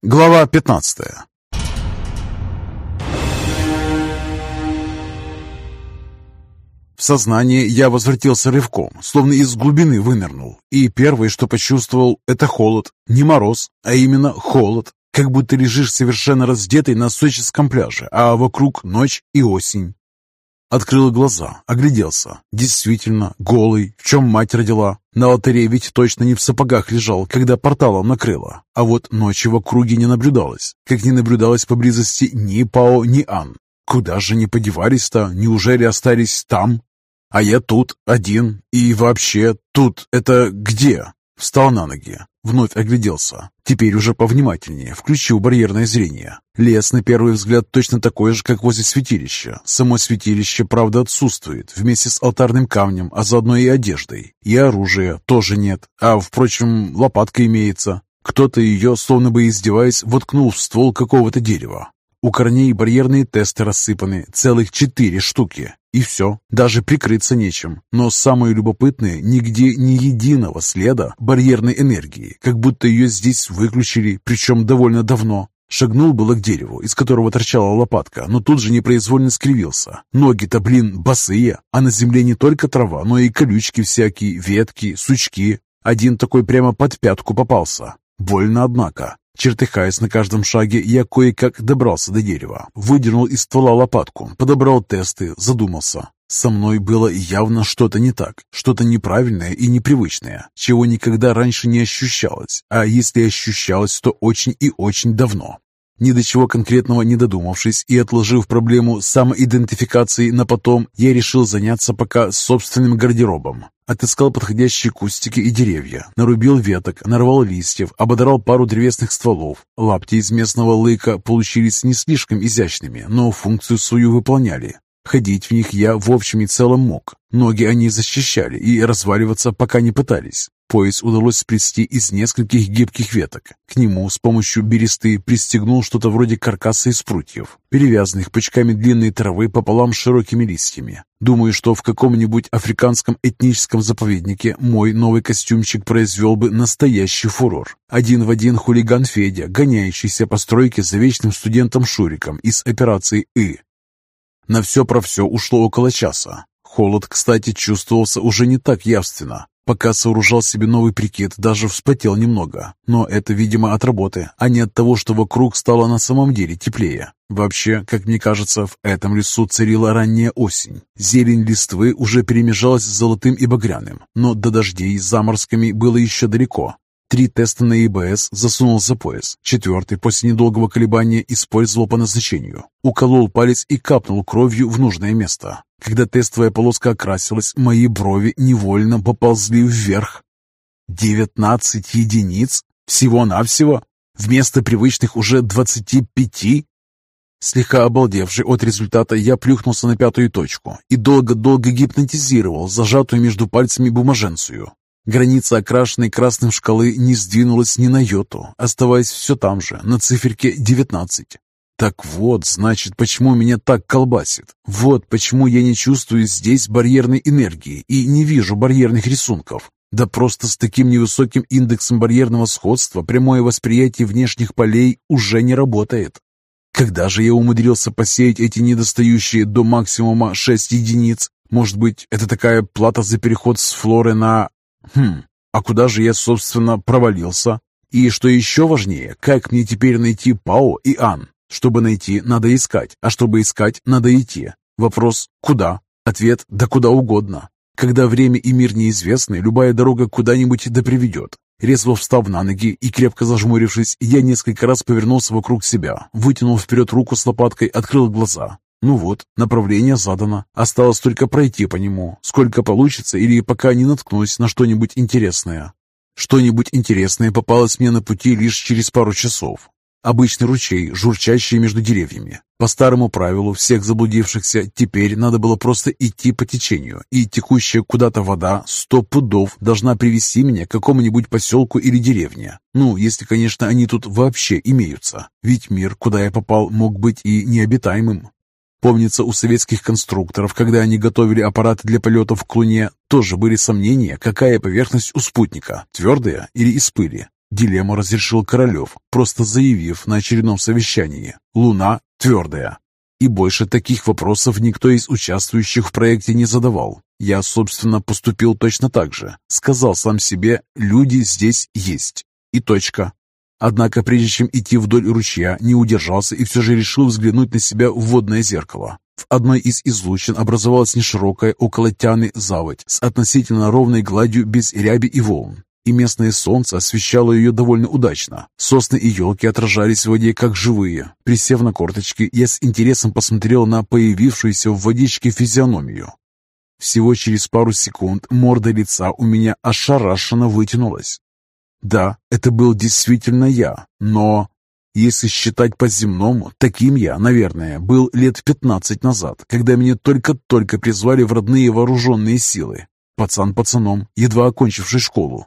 Глава 15 В сознание я возвратился рывком, словно из глубины вынырнул. И первое, что почувствовал, это холод. Не мороз, а именно холод. Как будто лежишь совершенно раздетый на сочинском пляже, а вокруг ночь и осень. Открыл глаза, огляделся. Действительно, голый, в чем мать родила. На алтаре ведь точно не в сапогах лежал, когда порталом накрыло. А вот ночи в округе не наблюдалось, как не наблюдалось поблизости ни Пао, ни Ан. Куда же не подевались-то? Неужели остались там? А я тут, один. И вообще, тут это где? Встал на ноги, вновь огляделся. Теперь уже повнимательнее, включил барьерное зрение. Лес, на первый взгляд, точно такой же, как возле святилища. Само святилище, правда, отсутствует, вместе с алтарным камнем, а заодно и одеждой. И оружия тоже нет. А, впрочем, лопатка имеется. Кто-то ее, словно бы издеваясь, воткнул в ствол какого-то дерева. У корней барьерные тесты рассыпаны, целых четыре штуки. И все, даже прикрыться нечем. Но самое любопытное, нигде ни единого следа барьерной энергии, как будто ее здесь выключили, причем довольно давно. Шагнул было к дереву, из которого торчала лопатка, но тут же непроизвольно скривился. Ноги-то, блин, босые, а на земле не только трава, но и колючки всякие, ветки, сучки. Один такой прямо под пятку попался. Больно, однако. Чертыхаясь на каждом шаге, я кое-как добрался до дерева, выдернул из ствола лопатку, подобрал тесты, задумался. Со мной было явно что-то не так, что-то неправильное и непривычное, чего никогда раньше не ощущалось, а если ощущалось, то очень и очень давно. Ни до чего конкретного не додумавшись и отложив проблему самоидентификации на потом, я решил заняться пока собственным гардеробом. Отыскал подходящие кустики и деревья, нарубил веток, нарвал листьев, ободрал пару древесных стволов. Лапти из местного лыка получились не слишком изящными, но функцию свою выполняли. Ходить в них я в общем и целом мог. Ноги они защищали и разваливаться пока не пытались. Пояс удалось сплести из нескольких гибких веток. К нему с помощью бересты пристегнул что-то вроде каркаса из прутьев, перевязанных пучками длинной травы пополам широкими листьями. Думаю, что в каком-нибудь африканском этническом заповеднике мой новый костюмчик произвел бы настоящий фурор. Один в один хулиган Федя, гоняющийся по стройке за вечным студентом Шуриком из операции «И». На все про все ушло около часа. Холод, кстати, чувствовался уже не так явственно. Пока сооружал себе новый прикид, даже вспотел немного. Но это, видимо, от работы, а не от того, что вокруг стало на самом деле теплее. Вообще, как мне кажется, в этом лесу царила ранняя осень. Зелень листвы уже перемежалась с золотым и багряным, но до дождей с заморскими было еще далеко. Три теста на ИБС засунул за пояс. Четвертый, после недолгого колебания, использовал по назначению. Уколол палец и капнул кровью в нужное место. Когда тестовая полоска окрасилась, мои брови невольно поползли вверх. Девятнадцать единиц? Всего-навсего? Вместо привычных уже двадцати пяти? Слегка обалдевший от результата, я плюхнулся на пятую точку и долго-долго гипнотизировал зажатую между пальцами бумаженцию. Граница окрашенной красным шкалы не сдвинулась ни на йоту, оставаясь все там же, на циферке девятнадцать. Так вот, значит, почему меня так колбасит. Вот почему я не чувствую здесь барьерной энергии и не вижу барьерных рисунков. Да просто с таким невысоким индексом барьерного сходства прямое восприятие внешних полей уже не работает. Когда же я умудрился посеять эти недостающие до максимума 6 единиц? Может быть, это такая плата за переход с флоры на... Хм, а куда же я, собственно, провалился? И что еще важнее, как мне теперь найти Пао и Ан? Чтобы найти, надо искать, а чтобы искать, надо идти. Вопрос «Куда?» Ответ «Да куда угодно». Когда время и мир неизвестны, любая дорога куда-нибудь да приведет. Резво встав на ноги и крепко зажмурившись, я несколько раз повернулся вокруг себя, вытянул вперед руку с лопаткой, открыл глаза. Ну вот, направление задано. Осталось только пройти по нему. Сколько получится или пока не наткнусь на что-нибудь интересное. Что-нибудь интересное попалось мне на пути лишь через пару часов. Обычный ручей, журчащий между деревьями. По старому правилу всех заблудившихся теперь надо было просто идти по течению, и текущая куда-то вода сто пудов должна привести меня к какому-нибудь поселку или деревне. Ну, если, конечно, они тут вообще имеются. Ведь мир, куда я попал, мог быть и необитаемым. Помнится, у советских конструкторов, когда они готовили аппараты для полетов к Луне, тоже были сомнения, какая поверхность у спутника, твердая или из пыли. Дилемму разрешил Королев, просто заявив на очередном совещании «Луна твердая». И больше таких вопросов никто из участвующих в проекте не задавал. Я, собственно, поступил точно так же. Сказал сам себе «люди здесь есть». И точка. Однако, прежде чем идти вдоль ручья, не удержался и все же решил взглянуть на себя в водное зеркало. В одной из излучин образовалась неширокая, около тяны, заводь с относительно ровной гладью без ряби и волн. И местное солнце освещало ее довольно удачно. Сосны и елки отражались в воде как живые. Присев на корточки, я с интересом посмотрел на появившуюся в водичке физиономию. Всего через пару секунд морда лица у меня ошарашенно вытянулась. Да, это был действительно я, но... Если считать по-земному, таким я, наверное, был лет пятнадцать назад, когда меня только-только призвали в родные вооруженные силы. Пацан пацаном, едва окончивший школу.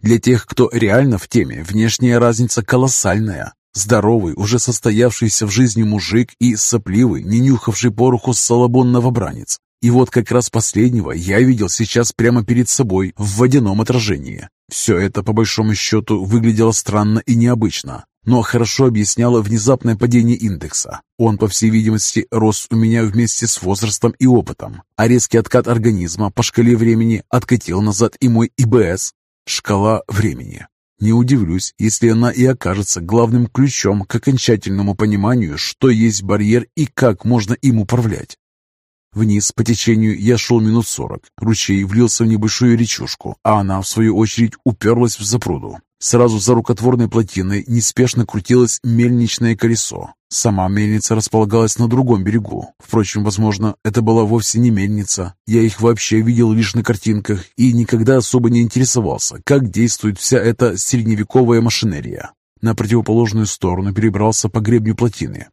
Для тех, кто реально в теме, внешняя разница колоссальная. Здоровый, уже состоявшийся в жизни мужик и сопливый, не нюхавший пороху салабон-новобранец. И вот как раз последнего я видел сейчас прямо перед собой в водяном отражении. Все это, по большому счету, выглядело странно и необычно, но хорошо объясняло внезапное падение индекса. Он, по всей видимости, рос у меня вместе с возрастом и опытом, а резкий откат организма по шкале времени откатил назад и мой ИБС. Шкала времени. Не удивлюсь, если она и окажется главным ключом к окончательному пониманию, что есть барьер и как можно им управлять. Вниз по течению я шел минут сорок. Ручей влился в небольшую речушку, а она, в свою очередь, уперлась в запруду. Сразу за рукотворной плотиной неспешно крутилось мельничное колесо. Сама мельница располагалась на другом берегу. Впрочем, возможно, это была вовсе не мельница. Я их вообще видел лишь на картинках и никогда особо не интересовался, как действует вся эта средневековая машинерия. На противоположную сторону перебрался по гребню плотины.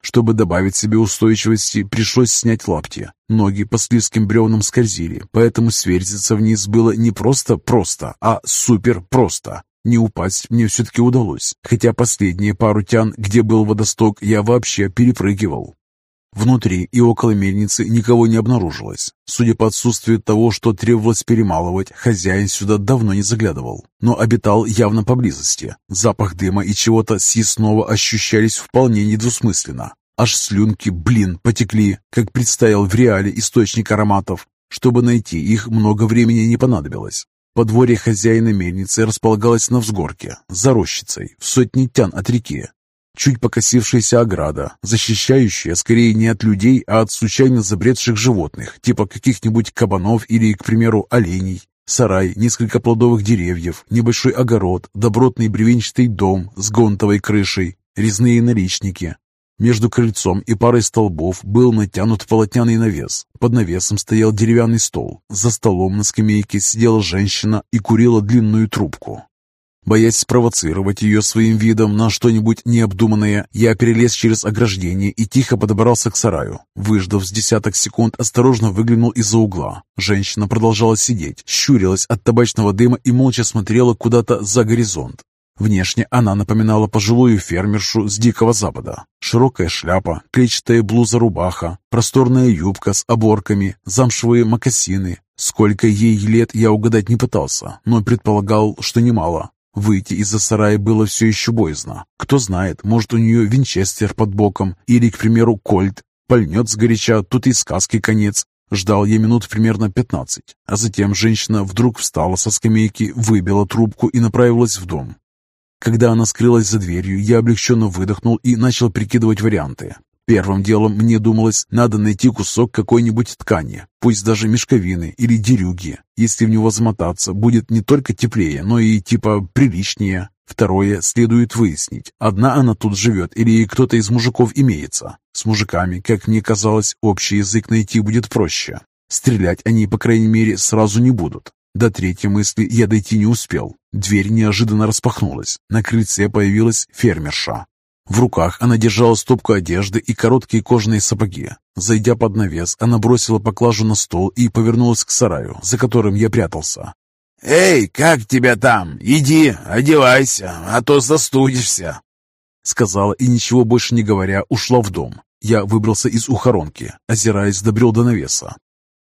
Чтобы добавить себе устойчивости, пришлось снять лапти. Ноги по слизким бревнам скользили, поэтому сверзиться вниз было не просто-просто, а супер-просто. Не упасть мне все-таки удалось, хотя последние пару тян, где был водосток, я вообще перепрыгивал. Внутри и около мельницы никого не обнаружилось. Судя по отсутствию того, что требовалось перемалывать, хозяин сюда давно не заглядывал, но обитал явно поблизости. Запах дыма и чего-то съестного ощущались вполне недвусмысленно. Аж слюнки, блин, потекли, как представил в реале источник ароматов. Чтобы найти их, много времени не понадобилось. Подворье хозяина мельницы располагалось на взгорке, за рощицей, в сотни тян от реки, чуть покосившаяся ограда, защищающая скорее не от людей, а от случайно забредших животных, типа каких-нибудь кабанов или, к примеру, оленей. Сарай, несколько плодовых деревьев, небольшой огород, добротный бревенчатый дом с гонтовой крышей, резные наличники. Между крыльцом и парой столбов был натянут полотняный навес. Под навесом стоял деревянный стол. За столом на скамейке сидела женщина и курила длинную трубку. Боясь спровоцировать ее своим видом на что-нибудь необдуманное, я перелез через ограждение и тихо подобрался к сараю. Выждав с десяток секунд, осторожно выглянул из-за угла. Женщина продолжала сидеть, щурилась от табачного дыма и молча смотрела куда-то за горизонт. Внешне она напоминала пожилую фермершу с Дикого Запада. Широкая шляпа, клетчатая блуза-рубаха, просторная юбка с оборками, замшевые мокасины. Сколько ей лет я угадать не пытался, но предполагал, что немало. Выйти из-за сарая было все еще боязно. Кто знает, может, у нее винчестер под боком или, к примеру, кольт. Пальнет сгоряча, тут и сказки конец. Ждал я минут примерно пятнадцать, а затем женщина вдруг встала со скамейки, выбила трубку и направилась в дом. Когда она скрылась за дверью, я облегченно выдохнул и начал прикидывать варианты. Первым делом мне думалось, надо найти кусок какой-нибудь ткани, пусть даже мешковины или дерюги. Если в него замотаться, будет не только теплее, но и типа приличнее. Второе, следует выяснить, одна она тут живет или кто-то из мужиков имеется. С мужиками, как мне казалось, общий язык найти будет проще. Стрелять они, по крайней мере, сразу не будут. До третьей мысли я дойти не успел. Дверь неожиданно распахнулась. На крыльце появилась фермерша. В руках она держала стопку одежды и короткие кожаные сапоги. Зайдя под навес, она бросила поклажу на стол и повернулась к сараю, за которым я прятался. «Эй, как тебя там? Иди, одевайся, а то застудишься!» Сказала и, ничего больше не говоря, ушла в дом. Я выбрался из ухоронки, озираясь, добрел до навеса.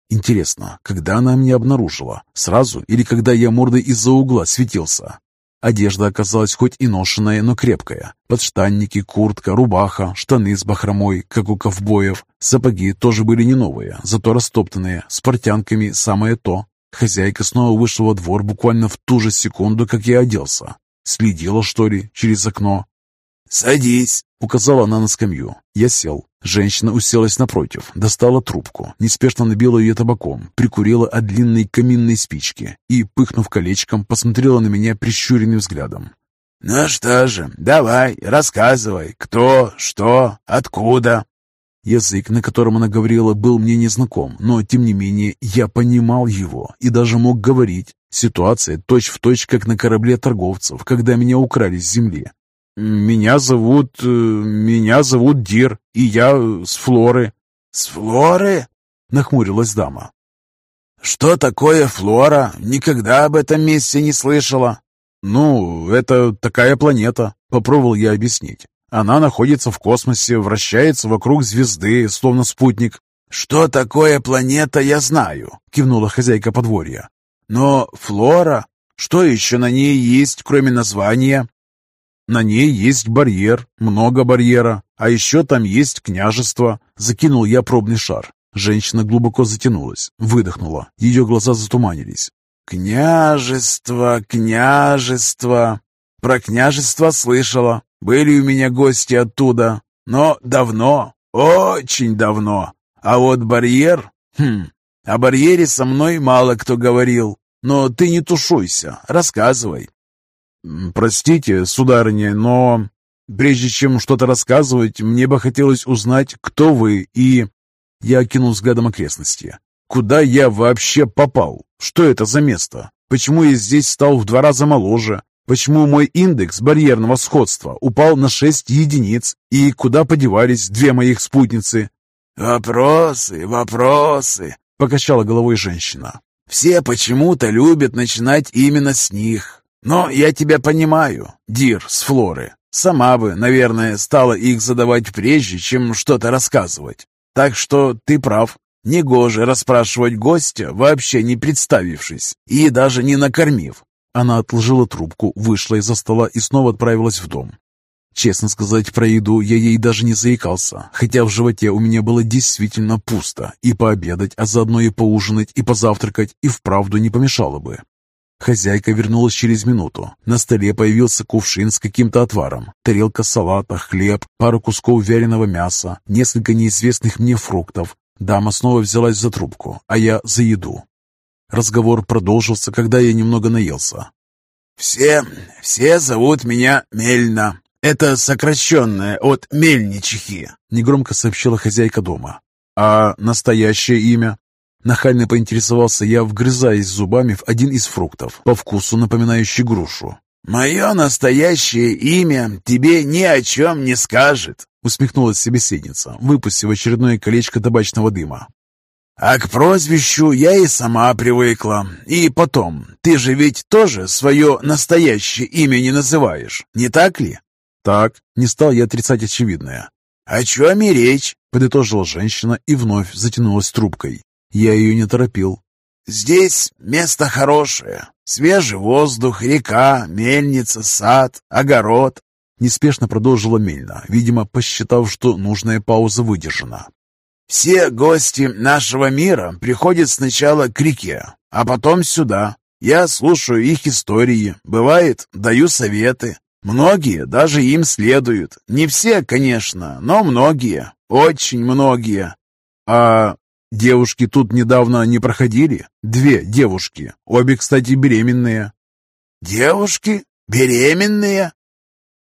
Интересно, когда она меня обнаружила? Сразу или когда я мордой из-за угла светился? Одежда оказалась хоть и ношенная, но крепкая. Подштанники, куртка, рубаха, штаны с бахромой, как у ковбоев. Сапоги тоже были не новые, зато растоптанные, с портянками самое то. Хозяйка снова вышла во двор буквально в ту же секунду, как я оделся. Следила, что ли, через окно. «Садись!» — указала она на скамью. Я сел. Женщина уселась напротив, достала трубку, неспешно набила ее табаком, прикурила от длинной каминной спички и, пыхнув колечком, посмотрела на меня прищуренным взглядом. «Ну что же, давай, рассказывай, кто, что, откуда?» Язык, на котором она говорила, был мне незнаком, но, тем не менее, я понимал его и даже мог говорить. Ситуация точь-в-точь, точь, как на корабле торговцев, когда меня украли с земли. «Меня зовут... Э, меня зовут Дир, и я э, с Флоры». «С Флоры?» — нахмурилась дама. «Что такое Флора? Никогда об этом месте не слышала». «Ну, это такая планета», — попробовал я объяснить. «Она находится в космосе, вращается вокруг звезды, словно спутник». «Что такое планета, я знаю», — кивнула хозяйка подворья. «Но Флора? Что еще на ней есть, кроме названия?» На ней есть барьер, много барьера, а еще там есть княжество. Закинул я пробный шар. Женщина глубоко затянулась, выдохнула. Ее глаза затуманились. «Княжество, княжество!» «Про княжество слышала. Были у меня гости оттуда. Но давно, очень давно. А вот барьер... Хм, о барьере со мной мало кто говорил. Но ты не тушуйся, рассказывай. «Простите, сударыня, но прежде чем что-то рассказывать, мне бы хотелось узнать, кто вы и...» Я окинул взглядом окрестности. «Куда я вообще попал? Что это за место? Почему я здесь стал в два раза моложе? Почему мой индекс барьерного сходства упал на шесть единиц? И куда подевались две моих спутницы?» «Вопросы, вопросы!» — покачала головой женщина. «Все почему-то любят начинать именно с них. Но я тебя понимаю, Дир с Флоры. Сама бы, наверное, стала их задавать прежде, чем что-то рассказывать. Так что ты прав. Негоже расспрашивать гостя, вообще не представившись и даже не накормив. Она отложила трубку, вышла из-за стола и снова отправилась в дом. Честно сказать, про еду я ей даже не заикался, хотя в животе у меня было действительно пусто, и пообедать, а заодно и поужинать, и позавтракать, и вправду не помешало бы. Хозяйка вернулась через минуту. На столе появился кувшин с каким-то отваром, тарелка салата, хлеб, пару кусков вяленого мяса, несколько неизвестных мне фруктов. Дама снова взялась за трубку, а я за еду. Разговор продолжился, когда я немного наелся. «Все, все зовут меня Мельна. Это сокращенное от Мельничихи», — негромко сообщила хозяйка дома. «А настоящее имя?» Нахально поинтересовался я, вгрызаясь зубами в один из фруктов, по вкусу напоминающий грушу. «Мое настоящее имя тебе ни о чем не скажет», усмехнулась собеседница, выпустив очередное колечко табачного дыма. «А к прозвищу я и сама привыкла. И потом, ты же ведь тоже свое настоящее имя не называешь, не так ли?» «Так», — не стал я отрицать очевидное. «О чем и речь?» — подытожила женщина и вновь затянулась трубкой. Я ее не торопил. «Здесь место хорошее. Свежий воздух, река, мельница, сад, огород». Неспешно продолжила Мельна, видимо, посчитав, что нужная пауза выдержана. «Все гости нашего мира приходят сначала к реке, а потом сюда. Я слушаю их истории, бывает, даю советы. Многие даже им следуют. Не все, конечно, но многие, очень многие. А Девушки тут недавно не проходили? Две девушки, обе, кстати, беременные. Девушки? Беременные?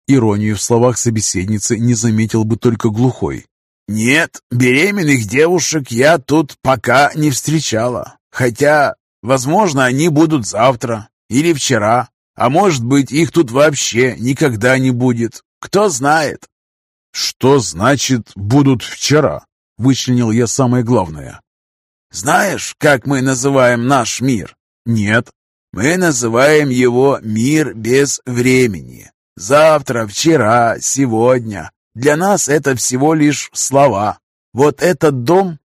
Иронию в словах собеседницы не заметил бы только глухой. Нет, беременных девушек я тут пока не встречала. Хотя, возможно, они будут завтра или вчера. А может быть, их тут вообще никогда не будет. Кто знает. Что значит «будут вчера»? Вычленил я самое главное. Знаешь, как мы называем наш мир? Нет. Мы называем его мир без времени. Завтра, вчера, сегодня. Для нас это всего лишь слова. Вот этот дом,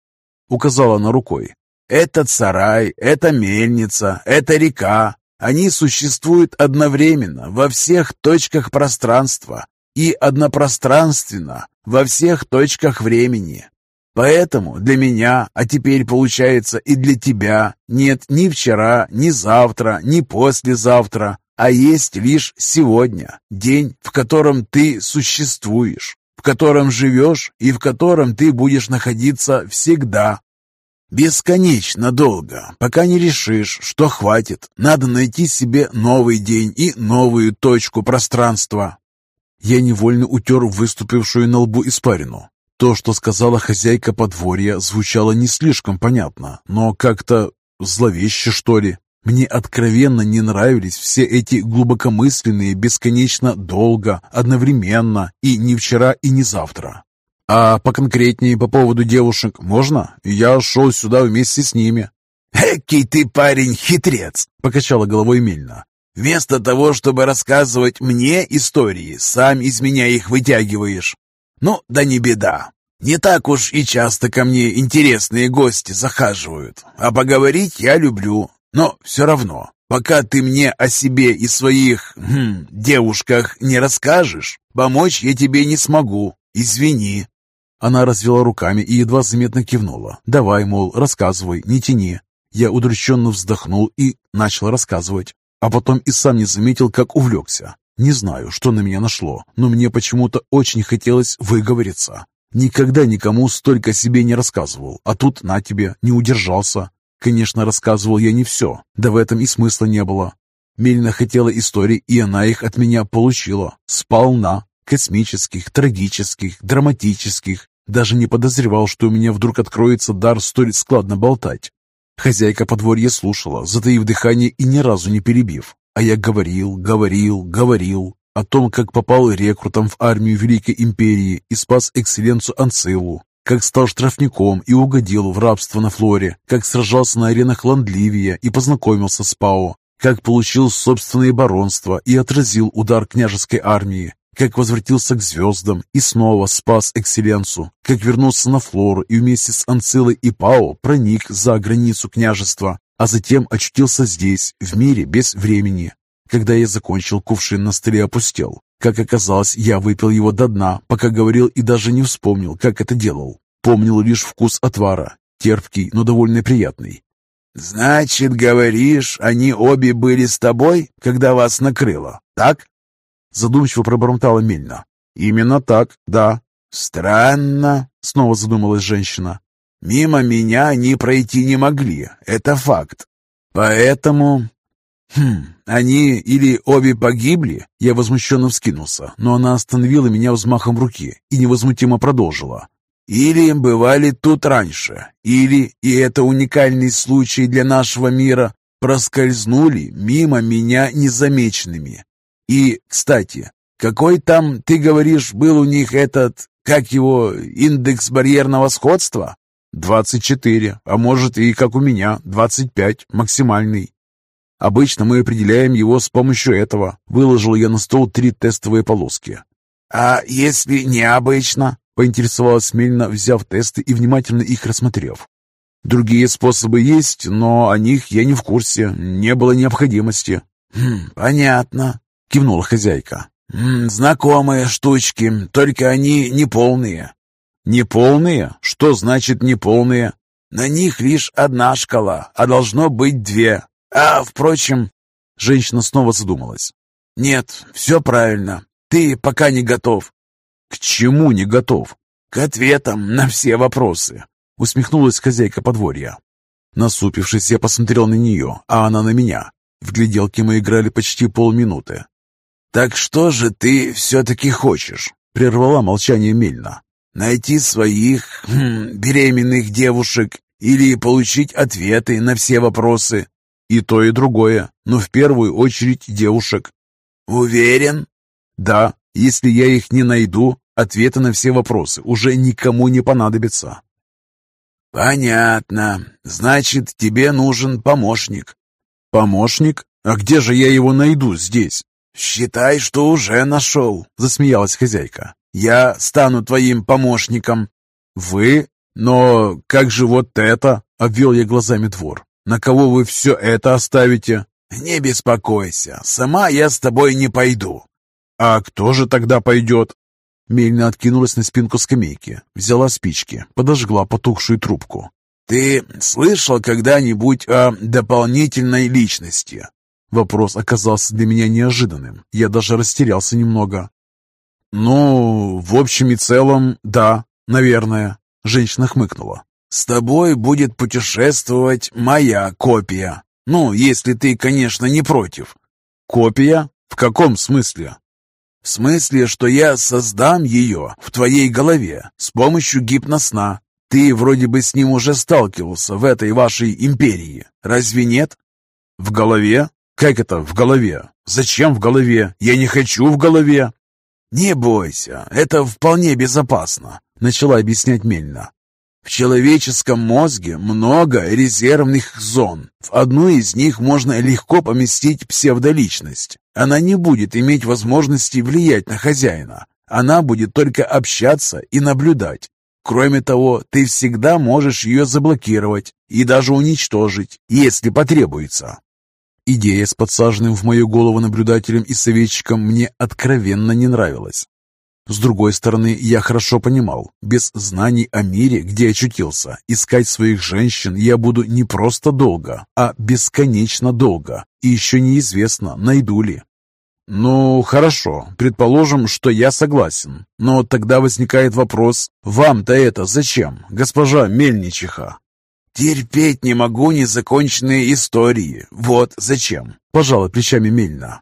указала она рукой, этот сарай, это мельница, это река. Они существуют одновременно во всех точках пространства и однопространственно во всех точках времени. Поэтому для меня, а теперь получается и для тебя, нет ни вчера, ни завтра, ни послезавтра, а есть лишь сегодня, день, в котором ты существуешь, в котором живешь и в котором ты будешь находиться всегда. Бесконечно долго, пока не решишь, что хватит. Надо найти себе новый день и новую точку пространства. Я невольно утер выступившую на лбу испарину. То, что сказала хозяйка подворья, звучало не слишком понятно, но как-то зловеще, что ли. Мне откровенно не нравились все эти глубокомысленные, бесконечно долго, одновременно, и не вчера, и не завтра. А поконкретнее по поводу девушек можно? Я шел сюда вместе с ними. «Экий ты парень хитрец!» — покачала головой Мильна. «Вместо того, чтобы рассказывать мне истории, сам из меня их вытягиваешь. Ну, да не беда. Не так уж и часто ко мне интересные гости захаживают. А поговорить я люблю. Но все равно, пока ты мне о себе и своих хм, девушках не расскажешь, помочь я тебе не смогу. Извини». Она развела руками и едва заметно кивнула. «Давай, мол, рассказывай, не тяни». Я удрученно вздохнул и начал рассказывать. А потом и сам не заметил, как увлекся. Не знаю, что на меня нашло, но мне почему-то очень хотелось выговориться. Никогда никому столько себе не рассказывал, а тут на тебе, не удержался. Конечно, рассказывал я не все, да в этом и смысла не было. Мельна хотела историй, и она их от меня получила. Сполна космических, трагических, драматических. Даже не подозревал, что у меня вдруг откроется дар столь складно болтать. Хозяйка подворья слушала, затаив дыхание и ни разу не перебив. А я говорил, говорил, говорил о том, как попал рекрутом в армию Великой Империи и спас экселленцу Анцилу, как стал штрафником и угодил в рабство на Флоре, как сражался на аренах Ландливия и познакомился с Пао, как получил собственное баронство и отразил удар княжеской армии, как возвратился к звездам и снова спас экселленцу, как вернулся на Флору и вместе с Анцилой и Пао проник за границу княжества, а затем очутился здесь, в мире без времени. Когда я закончил, кувшин на столе опустел. Как оказалось, я выпил его до дна, пока говорил и даже не вспомнил, как это делал. Помнил лишь вкус отвара, терпкий, но довольно приятный. «Значит, говоришь, они обе были с тобой, когда вас накрыло, так?» Задумчиво пробормотала Мельна. «Именно так, да». «Странно», — снова задумалась женщина. «Мимо меня они пройти не могли, это факт. Поэтому...» «Хм, они или обе погибли?» Я возмущенно вскинулся, но она остановила меня взмахом руки и невозмутимо продолжила. «Или бывали тут раньше, или, и это уникальный случай для нашего мира, проскользнули мимо меня незамеченными. И, кстати, какой там, ты говоришь, был у них этот, как его, индекс барьерного сходства? 24, а может и, как у меня, 25, максимальный. Обычно мы определяем его с помощью этого. Выложил я на стол три тестовые полоски. «А если необычно?» — поинтересовалась Мельна, взяв тесты и внимательно их рассмотрев. «Другие способы есть, но о них я не в курсе. Не было необходимости». «Хм, «Понятно. — кивнула хозяйка. «Знакомые штучки, только они неполные». «Неполные? Что значит неполные?» «На них лишь одна шкала, а должно быть две. А, впрочем...» Женщина снова задумалась. «Нет, все правильно. Ты пока не готов». «К чему не готов?» «К ответам на все вопросы», — усмехнулась хозяйка подворья. Насупившись, я посмотрел на нее, а она на меня. В гляделке мы играли почти полминуты. «Так что же ты все-таки хочешь?» — прервала молчание Мельна. «Найти своих хм, беременных девушек или получить ответы на все вопросы?» «И то, и другое, но в первую очередь девушек». «Уверен?» «Да, если я их не найду, ответы на все вопросы уже никому не понадобятся». «Понятно. Значит, тебе нужен помощник». «Помощник? А где же я его найду здесь?» «Считай, что уже нашел», — засмеялась хозяйка. «Я стану твоим помощником». «Вы? Но как же вот это?» — обвел я глазами двор. «На кого вы все это оставите?» «Не беспокойся, сама я с тобой не пойду». «А кто же тогда пойдет?» Мельна откинулась на спинку скамейки, взяла спички, подожгла потухшую трубку. «Ты слышал когда-нибудь о дополнительной личности?» Вопрос оказался для меня неожиданным. Я даже растерялся немного. «Ну, в общем и целом, да, наверное», — женщина хмыкнула. «С тобой будет путешествовать моя копия. Ну, если ты, конечно, не против». «Копия? В каком смысле?» В смысле, что я создам ее в твоей голове с помощью гипносна. Ты вроде бы с ним уже сталкивался в этой вашей империи. Разве нет? В голове? Как это в голове? Зачем в голове? Я не хочу в голове. Не бойся, это вполне безопасно, начала объяснять Мельна. В человеческом мозге много резервных зон. В одну из них можно легко поместить псевдоличность. Она не будет иметь возможности влиять на хозяина. Она будет только общаться и наблюдать. Кроме того, ты всегда можешь ее заблокировать и даже уничтожить, если потребуется. Идея с подсаженным в мою голову наблюдателем и советчиком мне откровенно не нравилась. С другой стороны, я хорошо понимал, без знаний о мире, где очутился, искать своих женщин я буду не просто долго, а бесконечно долго, и еще неизвестно, найду ли. Ну, хорошо, предположим, что я согласен, но тогда возникает вопрос, вам-то это зачем, госпожа Мельничиха? Терпеть не могу незаконченные истории, вот зачем, пожала плечами Мельна.